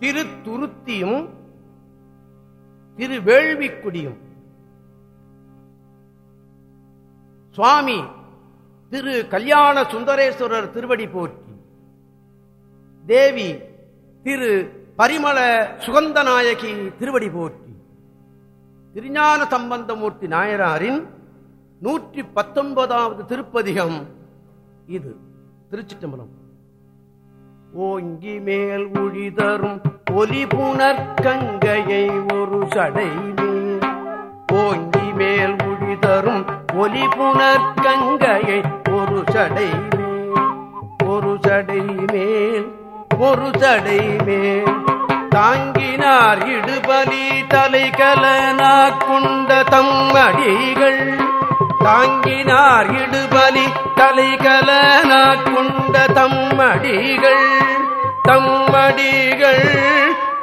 திருத்துருத்தியும் திருவேள்விக்குடியும். சுவாமி திரு கல்யாண சுந்தரேஸ்வரர் திருவடி போற்றி. தேவி திரு பரிமள சுகந்தநாயகி திருவடி போற்றி. திருஞான சம்பந்தமூர்த்தி நாயனாரின் நூற்றி பத்தொன்பதாவது திருப்பதிகம் இது. திருச்சிட்டம்பலம் ஓங்கி மேல் உழிதரும் ஒலி புனர்கங்கையை ஒரு சடையிலே. ஓங்கி மேல் உழிதரும் ஒலி புனர்கங்கையை ஒரு சடை ஒரு சடை மேல் ஒரு சடை மேல் தாங்கினார் இடுபலி தலைகலனா கொண்ட தம்மடிகள் தாங்கினார் இடுபலி தலைகல கொண்ட தம்மடிகள் தம்மடிகள்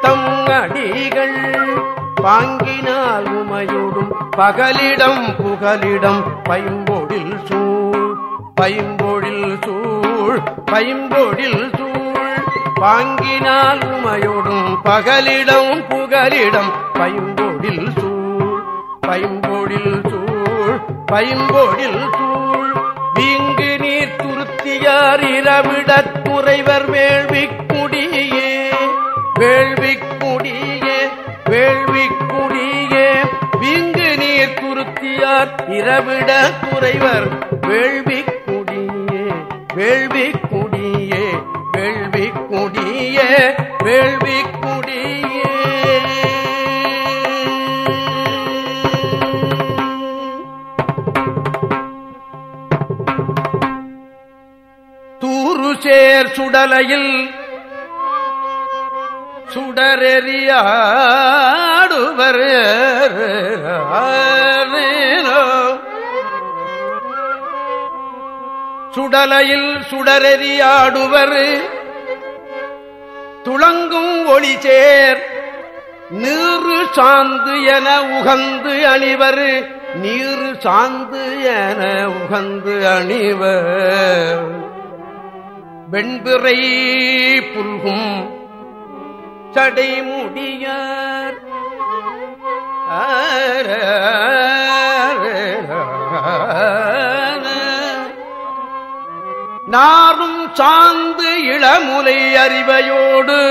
தம்மடிகள். பாங்கினால் உமையோடும் பகலிடம் புகலிடம் பைம்பொழில் சூழ் பைம்பொழில் சூழ் பைம்பொழில் சூழ். பாங்கினால் உமையோடும் பகலிடம் புகலிடம் பைம்பொழில் சூழ் பைம்பொழில் சூழ். பைம்பொழில் சூழ் வீங்கு நீர் துருத்தியார் இரவிடத் துறைவர் வேள்விக்குடியே. வேள்விக்குடியே வேள்விக்குடியே. வீங்கு நீர் துருத்தியார் இரவிட துறைவர் வேள்விக்குடியே. வேள்விக்குடியே வேள்விக்குடியே வேள்விக்குடியே சேர் சுடலையில் சுடரெறியாடுவர். சுடலையில் சுடரெறியாடுவர். துளங்கும் ஒளி சேர் நீரு சாந்து என உகந்து அணிவர். நீரு சாந்து என உகந்து அணிவர். வெண்பிறை புல்கும் சடைமுடியார். நாரும் சாந்து இளமுலை அறிவையோடு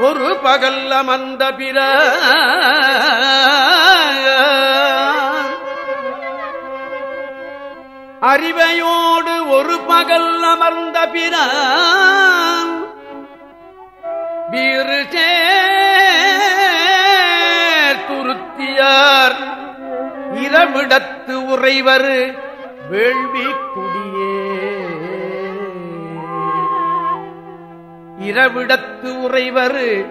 ஒரு பகல் அமர்ந்த பிற அறிவையோடு ஒரு பகல் அமர்ந்த பிற வீறு துருத்தியார் இரவிடத்து உறைவர் வேள்வி குடியே. இரவிடத்து உறைவர்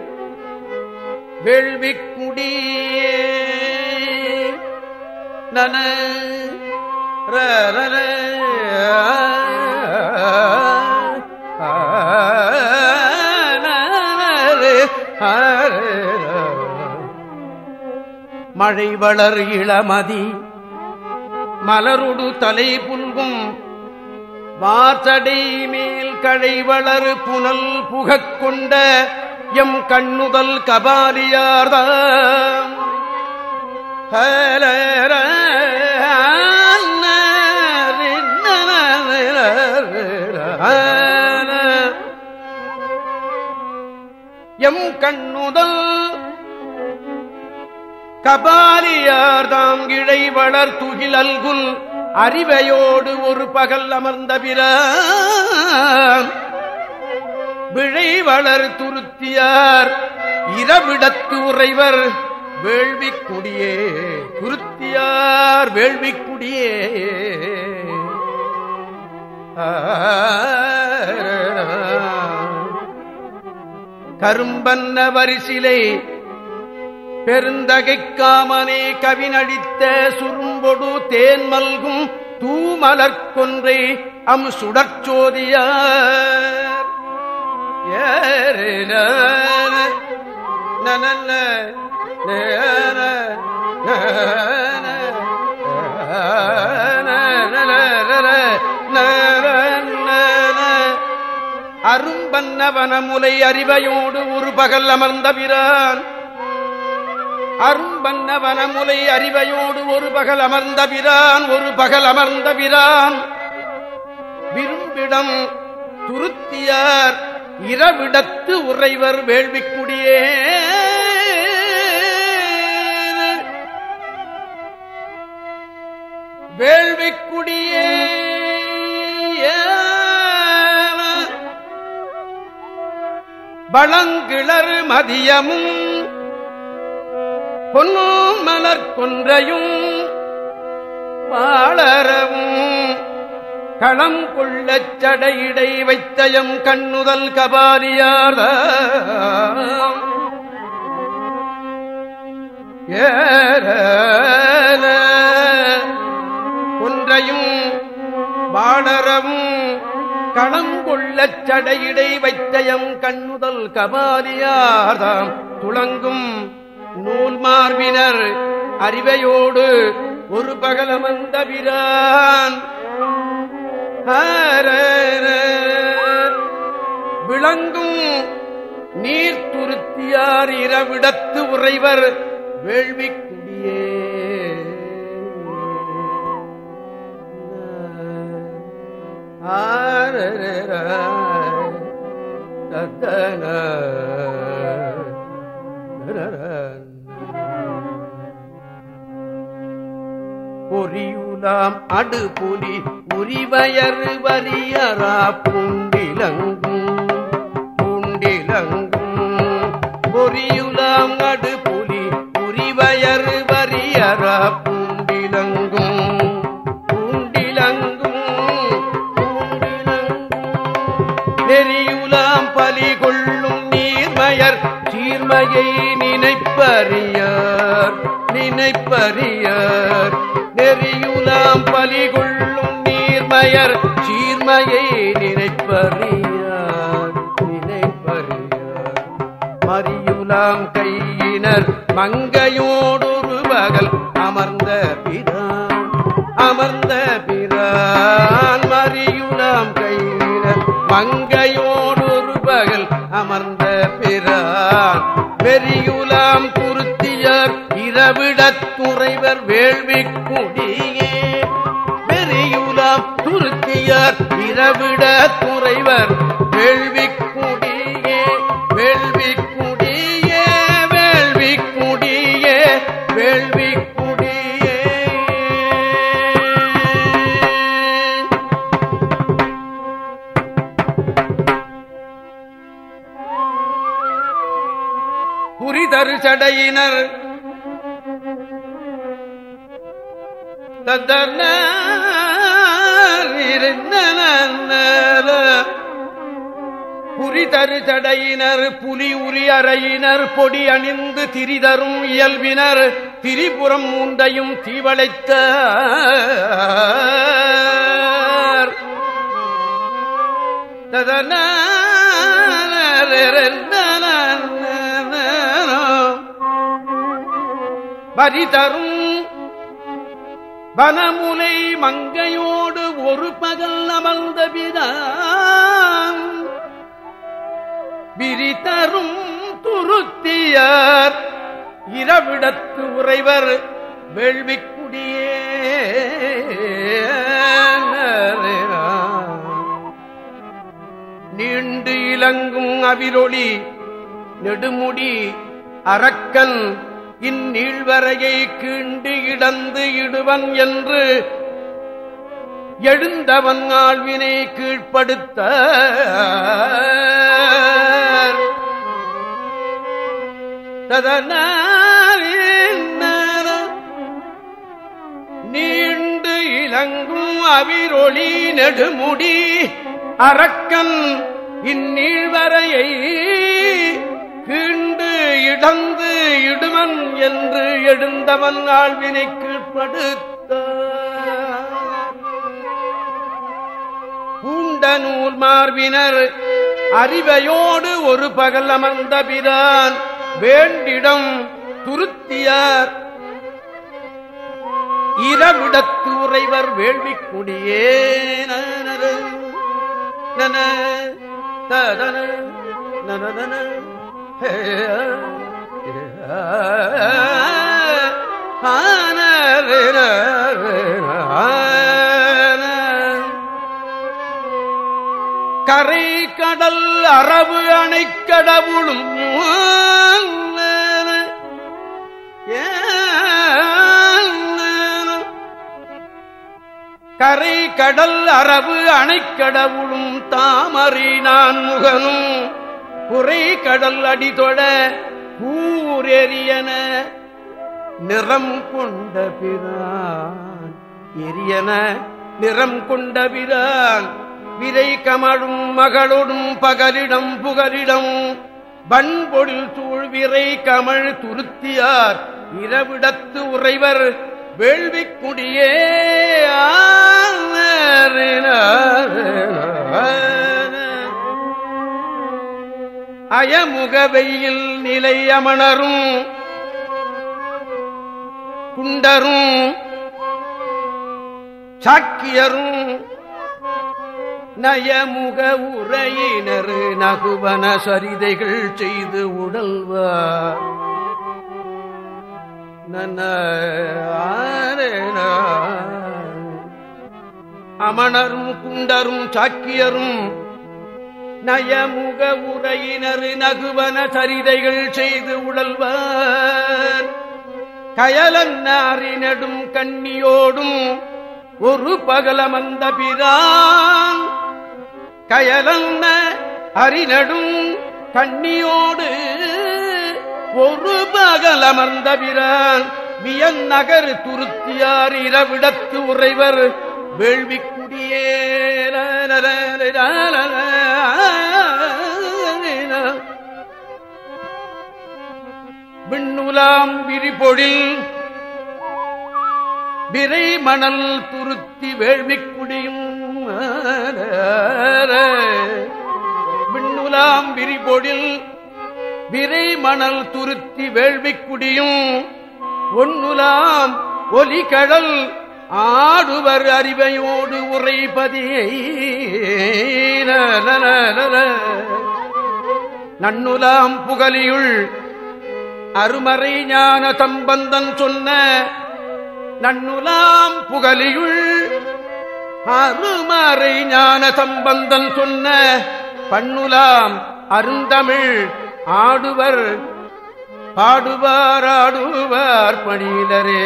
வேள்வி குடியே. நன மழை வளர் இளமதி மலருடு தலை புல்கும். வாசடை மேல் கழை வளர் புனல் புகக் கொண்ட எம் கண்ணுதல் கபாலியார்தாம் கண்ணுதல். கபாலியார் தாம் இழை வளர் துகிலல்குல் அறிவையோடு ஒரு பகல் அமர்ந்த பிற விழை வளர் துருத்தியார். இரவிடத்து உறைவர். வேள்விக்குடியே துருத்தியார் வேள்விக்குடியே. கரும்பன்ன வரிசிலை பெருந்தகைக்காமனே கவினடித்த சுரும்பொடு தேன் மல்கும் தூமலர் கொன்றை அம் சுடற்சோதியார் ஏறின நனன்ன அரும்பன்னவனமுலை அறிவையோடு ஒரு பகல் அமர்ந்த பிரான். அரும்பன்னவனமுலை அறிவையோடு ஒரு பகல் அமர்ந்த பிரான் ஒரு பகல் அமர்ந்த பிரான். விரும்பிடம் துருத்தியார் இரவிடத்து உறைவர் வேள்விக்குடியே வேள்விக்குடியே வளங்கிளர் மதியமும் பொன்னும் மலர்கொன்றையும் பாளரவும் களம் கொள்ளச் சடையிடை வைத்தயம் கண்ணுதல் கபாலியார் ஒன்றையும் பாடரவும் களம் சடையிடை வைத்தயம் கண்ணுதல் கபாலியார்தாம். துளங்கும் நூல் மார்பினர் அறிவையோடு ஒரு பகலமந்த பிரான். விளங்கும் நீர் துருத்தியார் இரவிடத்து உறைவர் வேள்விக்குடியே. தத்தன பொறியுலாம் அடுபுலி உரிவயறு வரியரா பூண்டிலங்கும் சீர்மையை நினைப்பறியார் நினைப்பறியார். நெறியுலாம் பலிகொள்ளும் நீர்மயர் சீர்மையை நினைப்பறியார் நினைப்பறியார். மறியுலாம் கையினர் மங்கையோடொரு பகல் அமர்ந்த பிதான் அமர்ந்த பிரான். மறியுலாம் கையினர் மங்கையோடொரு பகல் அமர்ந்த பிரான். பெரியுலாம் குருத்தியர் இரவிடத் துறைவர் வேள்விக் குடியே. வெறியுலாம் துருத்தியர் இரவிட துறைவர் வேள்விக் குடியே. புரிதரு சடையினர் புரிதரு சடையினர் புலி உரி அறையினர் பொடி அணிந்து திரிதரும் இயல்பினர். திரிபுறம் மூண்டையும் தீவளைத்த ததன வரிதரும் வனமுலை மங்கையோடு ஒரு பகல் அமர்ந்த பிதான் விரிதரும் துருத்தியர் இரவிடத்து உறைவர் வேள்விக்குடியே நீண்டு இலங்கும் அவிரொளி நெடுமுடி அரக்கன் இந்நீழ்வரையை கீண்டு இடந்து இடுவன் என்று எழுந்தவன் ஆழ்வினை கீழ்ப்படுத்த. நீண்டு இலங்கும் அவிரொளி நெடுமுடி அரக்கன் இந்நீழ்வரையை கீழ் என்று எழுந்தவன் ஆழ்வினை கீழ்படுத்த பூண்ட நூல் மார்பினர் அறிவையோடு ஒரு பகல் அமர்ந்த பிரான் வேண்டிடம் துருத்தியார் இரவிடத்து உறைவர் வேள்விக்குடியே நன ததன கரை கடல் அரபு அணைக்கடவுளும் கரை கடல் அரபு அணைக்கடவுளும் தாமரை நான் முகனும் குறை கடல் அடிதொட கூரெறியன நிறம் கொண்ட பிரான். எரியன நிறம் கொண்ட பிரான். விரை கமழும் மகளொடும் பகலிடம் புகலிடம். பண்பொழில் சூழ் விரை கமழ் துருத்தியார். இரவிடத்து உறைவர் வேள்விக்குடியே அயமுக வெயில் நிலை அமணரும் குண்டரும் சாக்கியரும் நயமுக உரையினர் நகுவன சரிதைகள் செய்து உடல்வார். அமணரும் குண்டரும் சாக்கியரும் நயமுக உரையினர் நகுவன சரிதைகள் செய்து உழல்வார் கயலன்னாரினடும் கண்ணியோடும் ஒரு பகலமந்த பிரான் கயலன்ன அறிநடும் கண்ணியோடு ஒரு பகலமர்ந்த பிரான் வியன் நகர் துருத்தியார் இரவிடத்து உறைவர் வேள்விக்குடியே விண்ணுலாம் விரிபொழில் விரை மணல் துருத்தி வேள்விக்குடியும் விண்ணுலாம் விரிபொழில் விரை மணல் துருத்தி வேள்விக்குடியும் ஒன்னுலாம் ஒலி கடல் ஆடுவர் அறிவையோடு உரைபதியை நன்னுலாம் புகலியுள் அருமறை ஞான தம்பந்தன் சொன்ன நன்னுலாம் புகழியுள் அருமறை ஞான சம்பந்தன் சொன்ன பண்ணுலாம் அருந்தமிழ் ஆடுவர் பாடுவார் ஆடுவார் பணியிலரே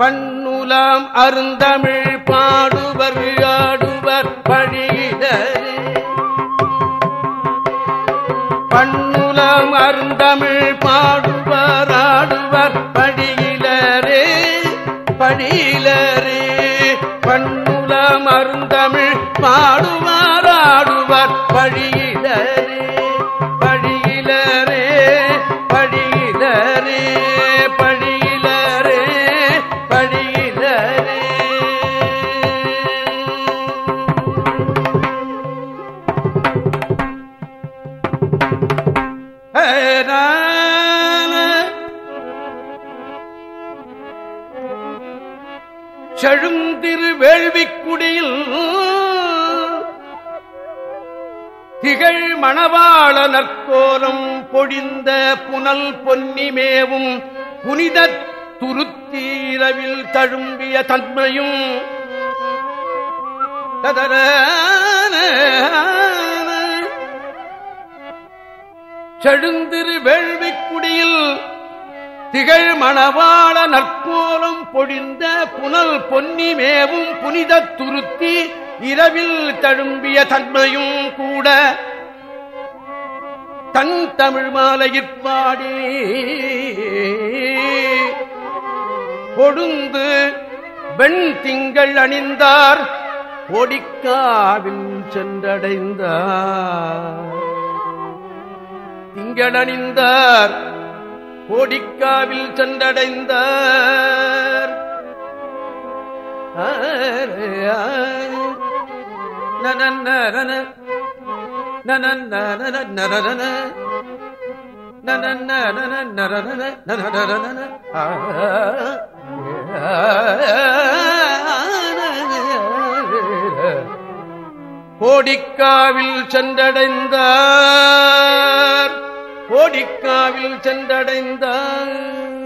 பண்ணுலாம் அருந்தமிழ் பாடுவர் ஆடுவர் பணியிலரே பண்ணுலாம் அருந்தமிழ் பாடுவர் ஆடுவர். படியிலரே படியிலரே. பண்ணுலாம் அருந்தமிழ் பாடுவார் ஆடுவர். படியிலரே படியிலரே படியிலரே. திகழ் மணவாள நற்கோலம் பொடிந்த புனல் பொன்னிமேவும் புனித துருத்தீரவில் தழும்பிய தன்மையும் ததர செழுந்திரு வேள்விக்குடியில் திகழ் மணவாள நற்கோலம் பொழிந்த புனல் பொன்னிமேவும் புனித துருத்தி இரவில் தழும்பிய தன்மையும் கூட தன் தமிழ் மாலையிற்பாடே கொடுந்து வெண் திங்கள் அணிந்தார் ஒடிக்காவில் சென்றடைந்தார். திங்களணிந்தார் கோடிக்காவில் சென்றடைந்தார். நனநரன கோடிக்காவில் சென்றடைந்தார். கோடிக்காவில் சென்றடைந்தார்.